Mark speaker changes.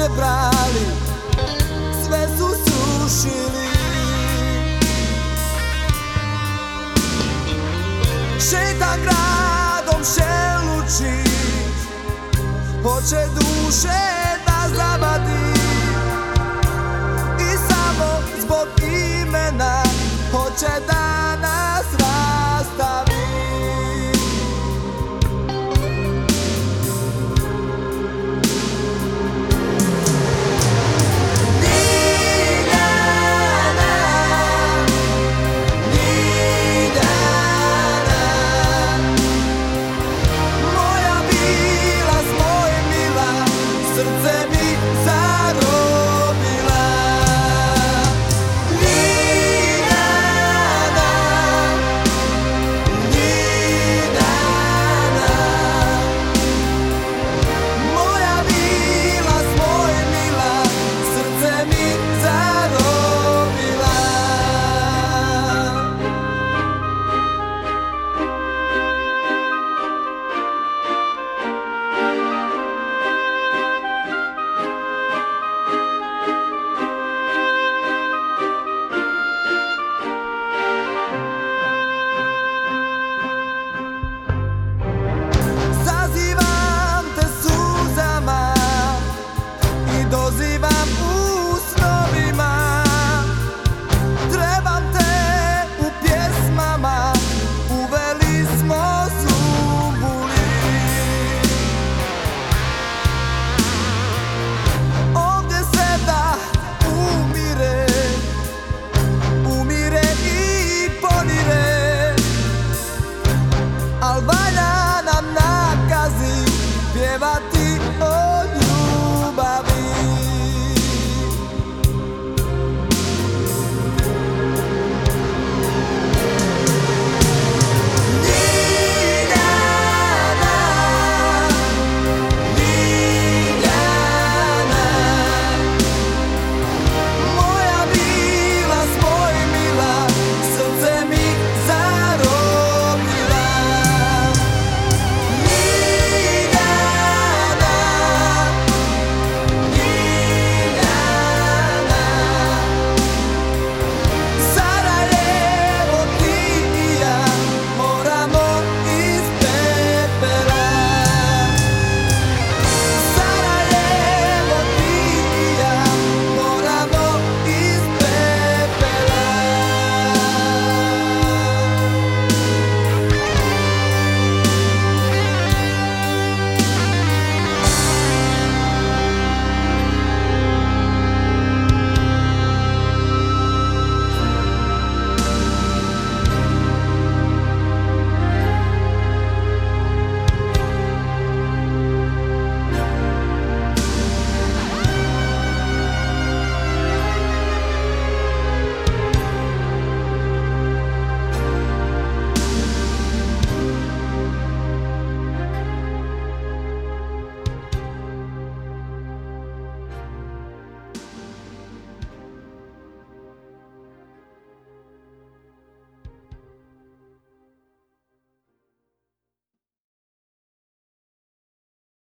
Speaker 1: ruže brali Sve su srušili Šetam gradom šelući Hoće duše da zabadi. I samo zbog imena Hoće da i llevarte